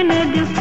எனது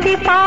கண்ணம்